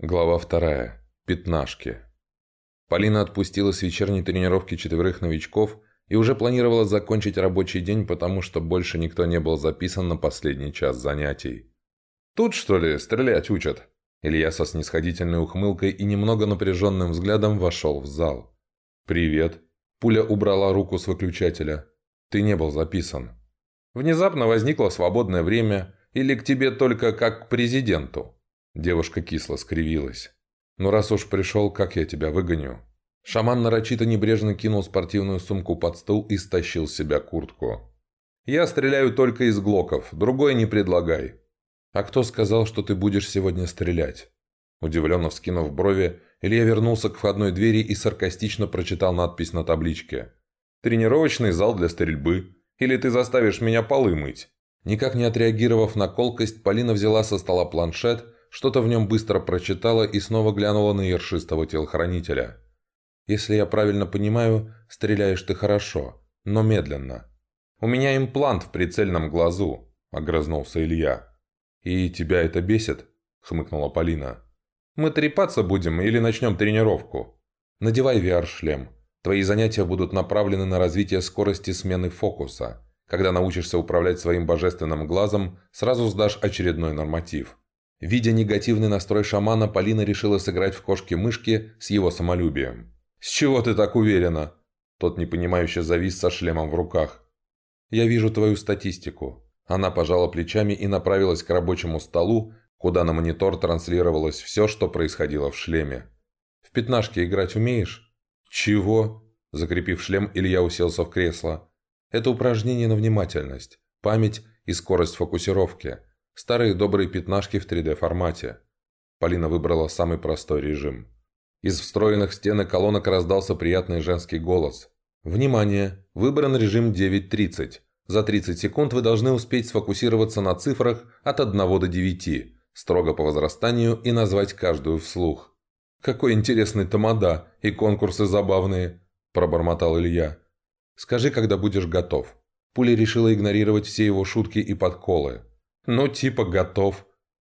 Глава вторая. Пятнашки. Полина отпустила с вечерней тренировки четверых новичков и уже планировала закончить рабочий день, потому что больше никто не был записан на последний час занятий. «Тут, что ли, стрелять учат?» Илья со снисходительной ухмылкой и немного напряженным взглядом вошел в зал. «Привет». Пуля убрала руку с выключателя. «Ты не был записан». «Внезапно возникло свободное время, или к тебе только как к президенту?» Девушка кисло скривилась. «Ну раз уж пришел, как я тебя выгоню?» Шаман нарочито небрежно кинул спортивную сумку под стол и стащил с себя куртку. «Я стреляю только из глоков, другой не предлагай». «А кто сказал, что ты будешь сегодня стрелять?» Удивленно вскинув брови, Илья вернулся к входной двери и саркастично прочитал надпись на табличке. «Тренировочный зал для стрельбы. Или ты заставишь меня полы мыть?» Никак не отреагировав на колкость, Полина взяла со стола планшет – что-то в нем быстро прочитала и снова глянула на ершистого телохранителя. «Если я правильно понимаю, стреляешь ты хорошо, но медленно». «У меня имплант в прицельном глазу», – огрызнулся Илья. «И тебя это бесит?» – хмыкнула Полина. «Мы трепаться будем или начнем тренировку?» «Надевай VR-шлем. Твои занятия будут направлены на развитие скорости смены фокуса. Когда научишься управлять своим божественным глазом, сразу сдашь очередной норматив. Видя негативный настрой шамана, Полина решила сыграть в кошки-мышки с его самолюбием. «С чего ты так уверена?» Тот непонимающе завис со шлемом в руках. «Я вижу твою статистику». Она пожала плечами и направилась к рабочему столу, куда на монитор транслировалось все, что происходило в шлеме. «В пятнашки играть умеешь?» «Чего?» Закрепив шлем, Илья уселся в кресло. «Это упражнение на внимательность, память и скорость фокусировки. Старые добрые пятнашки в 3D-формате. Полина выбрала самый простой режим. Из встроенных в стены колонок раздался приятный женский голос. «Внимание! Выбран режим 9.30. За 30 секунд вы должны успеть сфокусироваться на цифрах от 1 до 9, строго по возрастанию и назвать каждую вслух». «Какой интересный тамада и конкурсы забавные!» – пробормотал Илья. «Скажи, когда будешь готов». Пуля решила игнорировать все его шутки и подколы. «Ну, типа готов».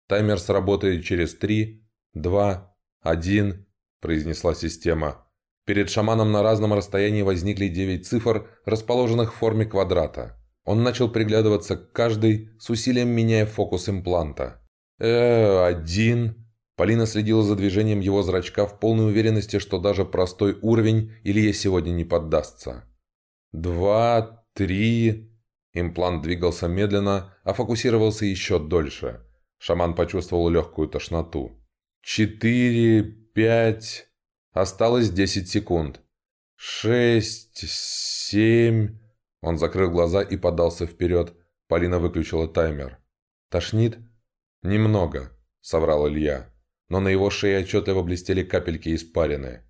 «Таймер сработает через три, два, один», – произнесла система. Перед шаманом на разном расстоянии возникли девять цифр, расположенных в форме квадрата. Он начал приглядываться к каждой, с усилием меняя фокус импланта. э один...» Полина следила за движением его зрачка в полной уверенности, что даже простой уровень Илье сегодня не поддастся. «Два, три...» Имплант двигался медленно, а фокусировался еще дольше. Шаман почувствовал легкую тошноту. «Четыре, пять...» Осталось десять секунд. «Шесть, семь...» Он закрыл глаза и подался вперед. Полина выключила таймер. «Тошнит?» «Немного», — соврал Илья. Но на его шее отчетливо блестели капельки испарины.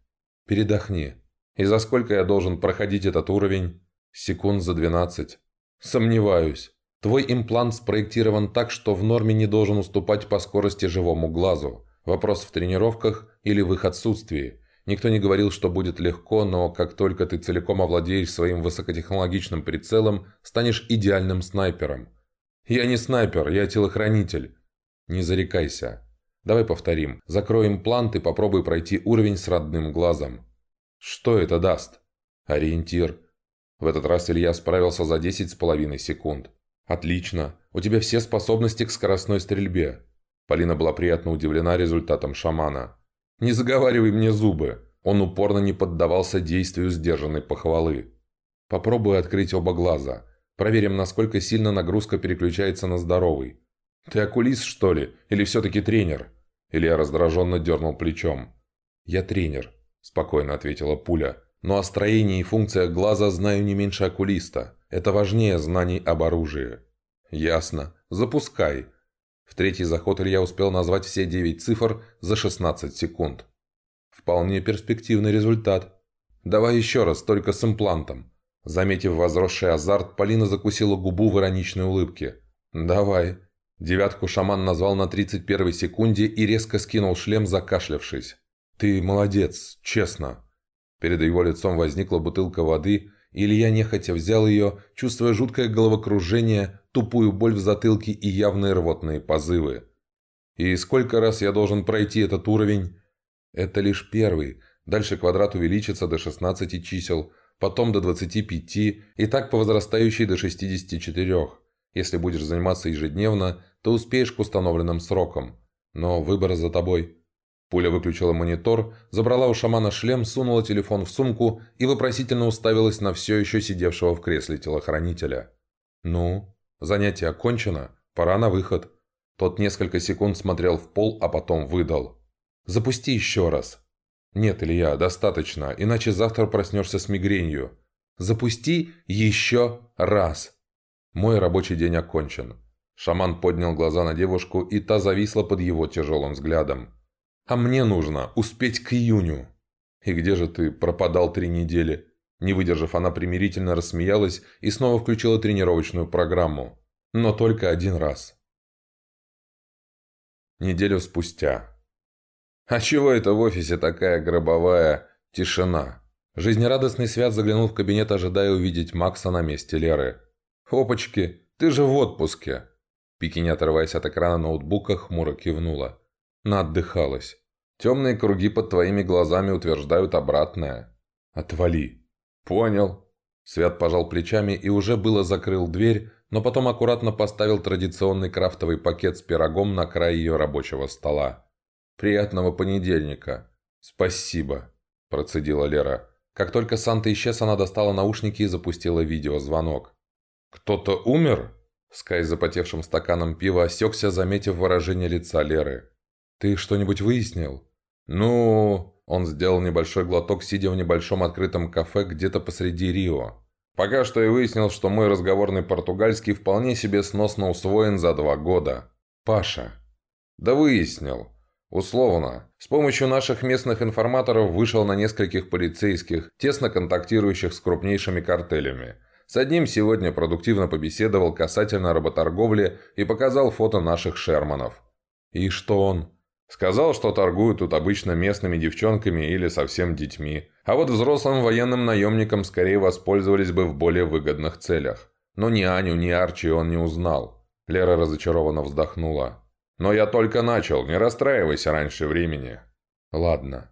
«Передохни. И за сколько я должен проходить этот уровень?» «Секунд за двенадцать». Сомневаюсь. Твой имплант спроектирован так, что в норме не должен уступать по скорости живому глазу. Вопрос в тренировках или в их отсутствии. Никто не говорил, что будет легко, но как только ты целиком овладеешь своим высокотехнологичным прицелом, станешь идеальным снайпером. Я не снайпер, я телохранитель. Не зарекайся. Давай повторим. Закрой имплант и попробуй пройти уровень с родным глазом. Что это даст? Ориентир. В этот раз Илья справился за 10 с половиной секунд. «Отлично. У тебя все способности к скоростной стрельбе». Полина была приятно удивлена результатом шамана. «Не заговаривай мне зубы». Он упорно не поддавался действию сдержанной похвалы. «Попробуй открыть оба глаза. Проверим, насколько сильно нагрузка переключается на здоровый». «Ты окулист, что ли? Или все-таки тренер?» Илья раздраженно дернул плечом. «Я тренер», – спокойно ответила пуля. Но о строении и функциях глаза знаю не меньше окулиста. Это важнее знаний об оружии. Ясно. Запускай. В третий заход Илья успел назвать все девять цифр за 16 секунд. Вполне перспективный результат. Давай еще раз, только с имплантом. Заметив возросший азарт, Полина закусила губу в ироничной улыбке. «Давай». Девятку шаман назвал на 31 секунде и резко скинул шлем, закашлявшись. «Ты молодец, честно». Перед его лицом возникла бутылка воды, и Илья нехотя взял ее, чувствуя жуткое головокружение, тупую боль в затылке и явные рвотные позывы. И сколько раз я должен пройти этот уровень? Это лишь первый. Дальше квадрат увеличится до 16 чисел, потом до 25 и так по возрастающей до 64. Если будешь заниматься ежедневно, то успеешь к установленным срокам. Но выбор за тобой. Пуля выключила монитор, забрала у шамана шлем, сунула телефон в сумку и вопросительно уставилась на все еще сидевшего в кресле телохранителя. «Ну, занятие окончено, пора на выход». Тот несколько секунд смотрел в пол, а потом выдал. «Запусти еще раз». «Нет, Илья, достаточно, иначе завтра проснешься с мигренью». «Запусти еще раз». Мой рабочий день окончен. Шаман поднял глаза на девушку, и та зависла под его тяжелым взглядом. «А мне нужно успеть к июню». «И где же ты пропадал три недели?» Не выдержав, она примирительно рассмеялась и снова включила тренировочную программу. Но только один раз. Неделю спустя. «А чего это в офисе такая гробовая тишина?» Жизнерадостный Свят заглянул в кабинет, ожидая увидеть Макса на месте Леры. «Опачки, ты же в отпуске!» Пики, не отрываясь от экрана ноутбука, хмуро кивнула. Наотдыхалась. «Темные круги под твоими глазами утверждают обратное». «Отвали!» «Понял». Свят пожал плечами и уже было закрыл дверь, но потом аккуратно поставил традиционный крафтовый пакет с пирогом на край ее рабочего стола. «Приятного понедельника». «Спасибо», – процедила Лера. Как только Санта исчез, она достала наушники и запустила видеозвонок. «Кто-то умер?» Скай с запотевшим стаканом пива осекся, заметив выражение лица Леры. «Ты что-нибудь выяснил?» «Ну...» Он сделал небольшой глоток, сидя в небольшом открытом кафе где-то посреди Рио. «Пока что я выяснил, что мой разговорный португальский вполне себе сносно усвоен за два года. Паша». «Да выяснил. Условно. С помощью наших местных информаторов вышел на нескольких полицейских, тесно контактирующих с крупнейшими картелями. С одним сегодня продуктивно побеседовал касательно работорговли и показал фото наших Шерманов. И что он? Сказал, что торгуют тут обычно местными девчонками или совсем детьми. А вот взрослым военным наемникам скорее воспользовались бы в более выгодных целях. Но ни Аню, ни Арчи он не узнал. Лера разочарованно вздохнула. «Но я только начал, не расстраивайся раньше времени». «Ладно.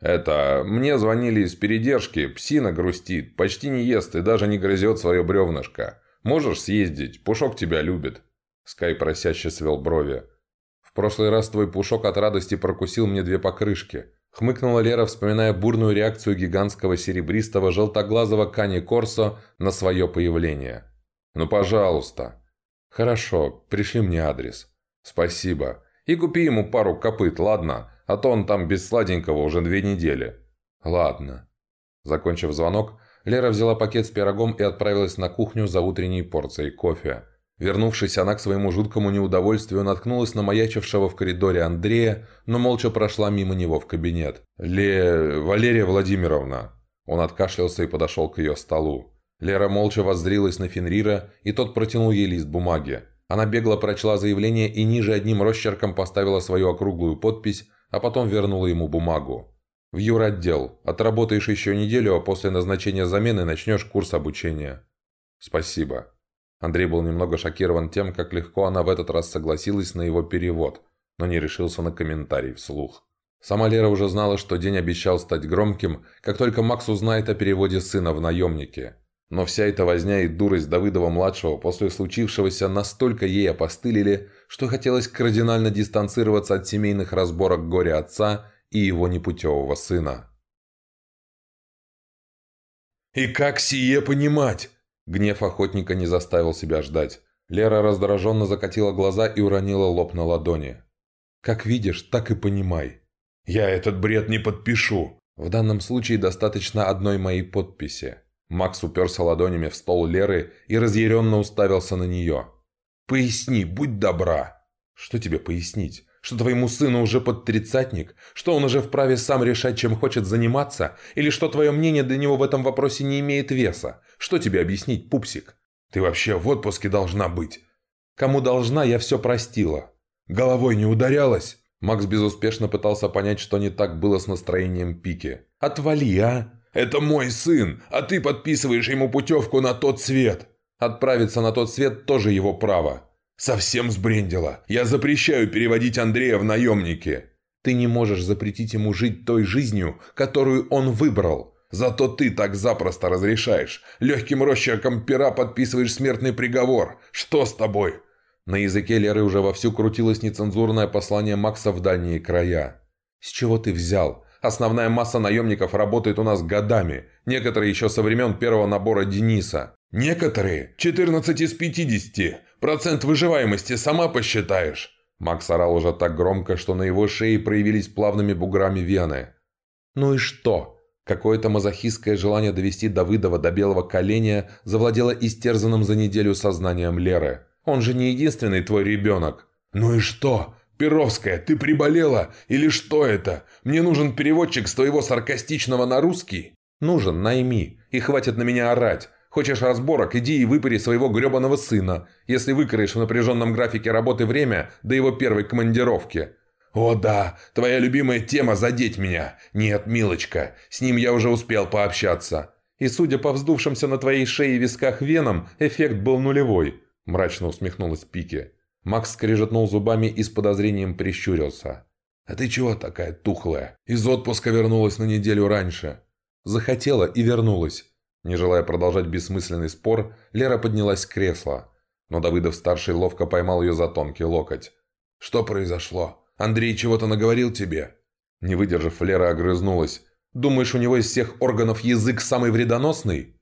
«Это... Мне звонили из передержки, псина грустит, почти не ест и даже не грызет свое бревнышко. Можешь съездить, Пушок тебя любит». Скай просяще свел брови. «В прошлый раз твой Пушок от радости прокусил мне две покрышки». Хмыкнула Лера, вспоминая бурную реакцию гигантского серебристого желтоглазого Кани Корсо на свое появление. «Ну, пожалуйста». «Хорошо, пришли мне адрес». «Спасибо. И купи ему пару копыт, ладно? а то он там без сладенького уже две недели». «Ладно». Закончив звонок, Лера взяла пакет с пирогом и отправилась на кухню за утренней порцией кофе. Вернувшись, она к своему жуткому неудовольствию наткнулась на маячившего в коридоре Андрея, но молча прошла мимо него в кабинет. «Ле... Валерия Владимировна!» Он откашлялся и подошел к ее столу. Лера молча воззрилась на Фенрира, и тот протянул ей лист бумаги. Она бегло прочла заявление и ниже одним росчерком поставила свою округлую подпись, а потом вернула ему бумагу. «В юротдел. Отработаешь еще неделю, а после назначения замены начнешь курс обучения». «Спасибо». Андрей был немного шокирован тем, как легко она в этот раз согласилась на его перевод, но не решился на комментарий вслух. Сама Лера уже знала, что день обещал стать громким, как только Макс узнает о переводе сына в наемники. Но вся эта возня и дурость Давыдова-младшего после случившегося настолько ей опостылили, что хотелось кардинально дистанцироваться от семейных разборок горя отца и его непутевого сына. «И как сие понимать?» Гнев охотника не заставил себя ждать. Лера раздраженно закатила глаза и уронила лоб на ладони. «Как видишь, так и понимай». «Я этот бред не подпишу». «В данном случае достаточно одной моей подписи». Макс уперся ладонями в стол Леры и разъяренно уставился на нее. «Поясни, будь добра!» «Что тебе пояснить? Что твоему сыну уже под тридцатник? Что он уже вправе сам решать, чем хочет заниматься? Или что твое мнение для него в этом вопросе не имеет веса? Что тебе объяснить, пупсик? Ты вообще в отпуске должна быть!» «Кому должна, я все простила». «Головой не ударялась?» Макс безуспешно пытался понять, что не так было с настроением Пики. «Отвали, а!» Это мой сын, а ты подписываешь ему путевку на тот свет. Отправиться на тот свет тоже его право. «Совсем сбрендила. Я запрещаю переводить Андрея в наемники». «Ты не можешь запретить ему жить той жизнью, которую он выбрал. Зато ты так запросто разрешаешь. Легким росчерком пера подписываешь смертный приговор. Что с тобой?» На языке Леры уже вовсю крутилось нецензурное послание Макса в дальние края. «С чего ты взял? Основная масса наемников работает у нас годами. Некоторые еще со времен первого набора Дениса». «Некоторые? 14 из 50. Процент выживаемости сама посчитаешь». Макс орал уже так громко, что на его шее проявились плавными буграми вены. «Ну и что?» Какое-то мазохистское желание довести Давыдова до белого коленя завладело истерзанным за неделю сознанием Леры. «Он же не единственный твой ребенок». «Ну и что? Перовская, ты приболела? Или что это? Мне нужен переводчик с твоего саркастичного на русский?» «Нужен, найми. И хватит на меня орать. Хочешь разборок, иди и выпари своего гребаного сына, если выкроешь в напряженном графике работы время до его первой командировки. «О да, твоя любимая тема задеть меня. Нет, милочка, с ним я уже успел пообщаться». «И судя по вздувшимся на твоей шее и висках венам, эффект был нулевой», – мрачно усмехнулась Пики. Макс скрежетнул зубами и с подозрением прищурился. «А ты чего такая тухлая? Из отпуска вернулась на неделю раньше». Захотела и вернулась. Не желая продолжать бессмысленный спор, Лера поднялась с кресла. Но Давыдов-старший ловко поймал ее за тонкий локоть. «Что произошло? Андрей чего-то наговорил тебе?» Не выдержав, Лера огрызнулась. «Думаешь, у него из всех органов язык самый вредоносный?»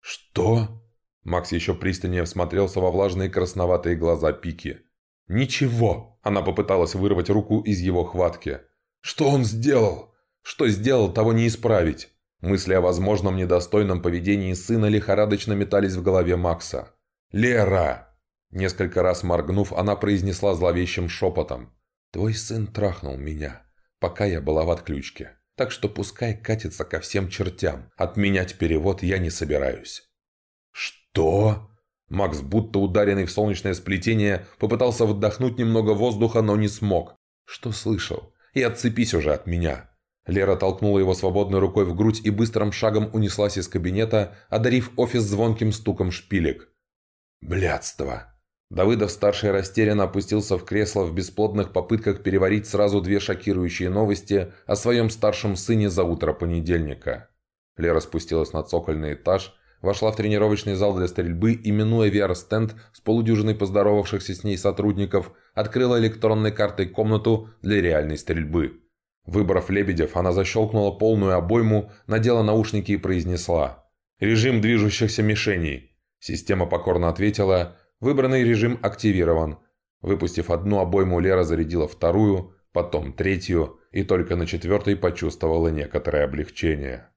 «Что?» Макс еще пристальнее всмотрелся во влажные красноватые глаза Пики. «Ничего!» Она попыталась вырвать руку из его хватки. «Что он сделал?» «Что сделал, того не исправить!» Мысли о возможном недостойном поведении сына лихорадочно метались в голове Макса. «Лера!» Несколько раз моргнув, она произнесла зловещим шепотом. Твой сын трахнул меня, пока я была в отключке. Так что пускай катится ко всем чертям. Отменять перевод я не собираюсь». «Что?» Макс, будто ударенный в солнечное сплетение, попытался вдохнуть немного воздуха, но не смог. «Что слышал? И отцепись уже от меня!» Лера толкнула его свободной рукой в грудь и быстрым шагом унеслась из кабинета, одарив офис звонким стуком шпилек. «Блядство!» Давыдов-старший растерянно опустился в кресло в бесплодных попытках переварить сразу две шокирующие новости о своем старшем сыне за утро понедельника. Лера спустилась на цокольный этаж, вошла в тренировочный зал для стрельбы и, минуя VR-стенд с полудюжиной поздоровавшихся с ней сотрудников, открыла электронной картой комнату для реальной стрельбы. Выбрав Лебедев, она защелкнула полную обойму, надела наушники и произнесла «Режим движущихся мишеней». Система покорно ответила Выбранный режим активирован. Выпустив одну обойму, Лера зарядила вторую, потом третью, и только на четвертой почувствовала некоторое облегчение.